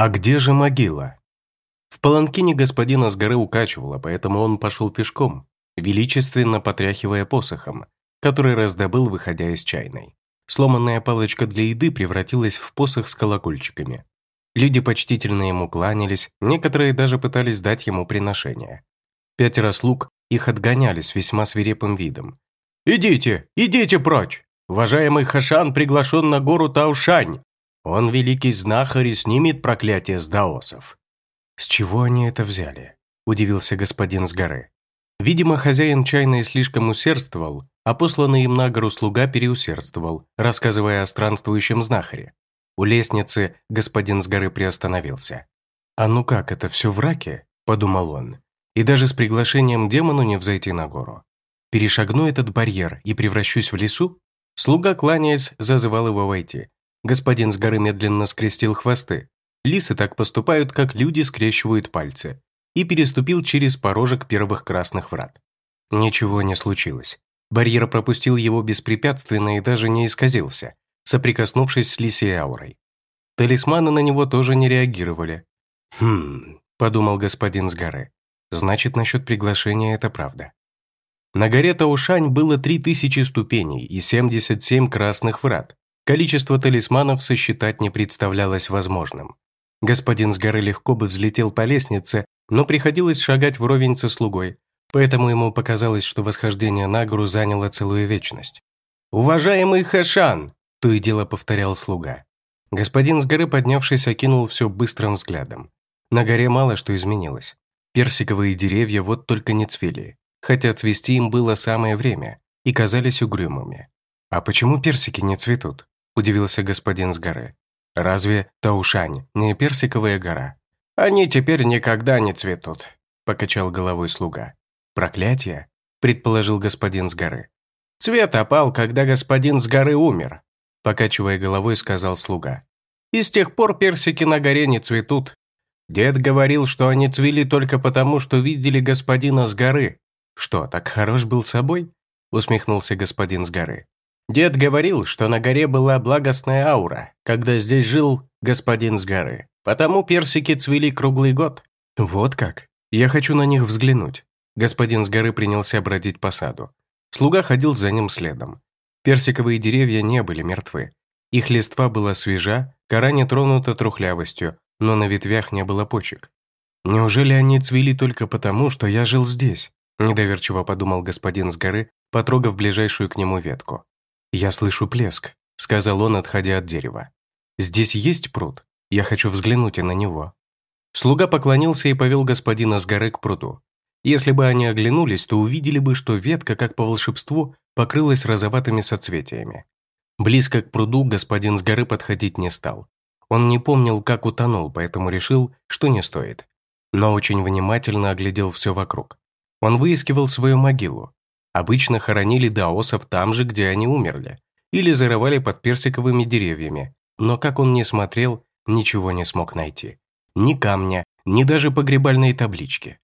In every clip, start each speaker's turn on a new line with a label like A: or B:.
A: А где же могила? В паланкине господина с горы укачивало, поэтому он пошел пешком, величественно потряхивая посохом, который раздобыл, выходя из чайной. Сломанная палочка для еды превратилась в посох с колокольчиками. Люди почтительно ему кланялись, некоторые даже пытались дать ему приношение. Пятеро слуг их отгоняли с весьма свирепым видом. «Идите, идите прочь! Уважаемый Хашан приглашен на гору Таушань! Он, великий знахарь, и снимет проклятие с даосов!» «С чего они это взяли?» – удивился господин с горы. Видимо, хозяин чайной слишком усердствовал, а посланный им на гору слуга переусердствовал, рассказывая о странствующем знахаре. У лестницы господин с горы приостановился. «А ну как, это все в раке?» – подумал он. «И даже с приглашением демону не взойти на гору. Перешагну этот барьер и превращусь в лесу?» Слуга, кланяясь, зазывал его войти. Господин с горы медленно скрестил хвосты. Лисы так поступают, как люди скрещивают пальцы и переступил через порожек первых красных врат. Ничего не случилось. Барьер пропустил его беспрепятственно и даже не исказился, соприкоснувшись с лисей аурой. Талисманы на него тоже не реагировали. «Хм», – подумал господин с горы. «Значит, насчет приглашения это правда». На горе Таушань было 3000 ступеней и 77 красных врат. Количество талисманов сосчитать не представлялось возможным. Господин с горы легко бы взлетел по лестнице, но приходилось шагать вровень со слугой, поэтому ему показалось, что восхождение на гору заняло целую вечность. «Уважаемый Хэшан!» – то и дело повторял слуга. Господин с горы, поднявшись, окинул все быстрым взглядом. На горе мало что изменилось. Персиковые деревья вот только не цвели, хотя цвести им было самое время, и казались угрюмыми. «А почему персики не цветут?» – удивился господин с горы. «Разве Таушань не персиковая гора?» «Они теперь никогда не цветут», – покачал головой слуга. «Проклятие?» – предположил господин с горы. «Цвет опал, когда господин с горы умер», – покачивая головой, сказал слуга. «И с тех пор персики на горе не цветут. Дед говорил, что они цвели только потому, что видели господина с горы». «Что, так хорош был собой?» – усмехнулся господин с горы. Дед говорил, что на горе была благостная аура, когда здесь жил господин с горы. Потому персики цвели круглый год. Вот как. Я хочу на них взглянуть. Господин с горы принялся бродить по саду. Слуга ходил за ним следом. Персиковые деревья не были мертвы. Их листва была свежа, кора не тронута трухлявостью, но на ветвях не было почек. «Неужели они цвели только потому, что я жил здесь?» Недоверчиво подумал господин с горы, потрогав ближайшую к нему ветку. «Я слышу плеск», — сказал он, отходя от дерева. «Здесь есть пруд?» Я хочу взглянуть и на него». Слуга поклонился и повел господина с горы к пруду. Если бы они оглянулись, то увидели бы, что ветка, как по волшебству, покрылась розоватыми соцветиями. Близко к пруду господин с горы подходить не стал. Он не помнил, как утонул, поэтому решил, что не стоит. Но очень внимательно оглядел все вокруг. Он выискивал свою могилу. Обычно хоронили даосов там же, где они умерли, или зарывали под персиковыми деревьями. Но как он не смотрел, ничего не смог найти. Ни камня, ни даже погребальной таблички.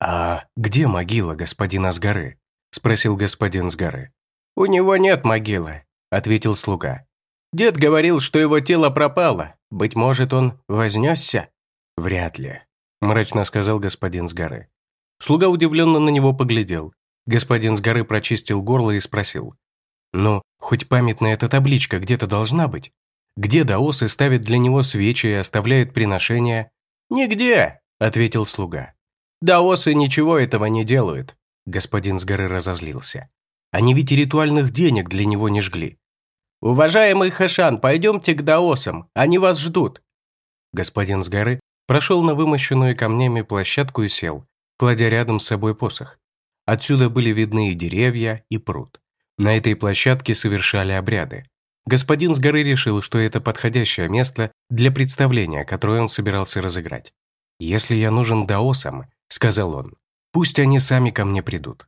A: «А где могила господина с горы?» – спросил господин с горы. «У него нет могилы», – ответил слуга. «Дед говорил, что его тело пропало. Быть может, он вознесся?» «Вряд ли», – мрачно сказал господин с горы. Слуга удивленно на него поглядел. Господин с горы прочистил горло и спросил. «Ну, хоть памятная эта табличка где-то должна быть?» где даосы ставят для него свечи и оставляют приношения. «Нигде», — ответил слуга. «Даосы ничего этого не делают», — господин с горы разозлился. «Они ведь и ритуальных денег для него не жгли». «Уважаемый Хэшан, пойдемте к даосам, они вас ждут». Господин с горы прошел на вымощенную камнями площадку и сел, кладя рядом с собой посох. Отсюда были видны и деревья, и пруд. На этой площадке совершали обряды. Господин с горы решил, что это подходящее место для представления, которое он собирался разыграть. «Если я нужен даосам», — сказал он, — «пусть они сами ко мне придут».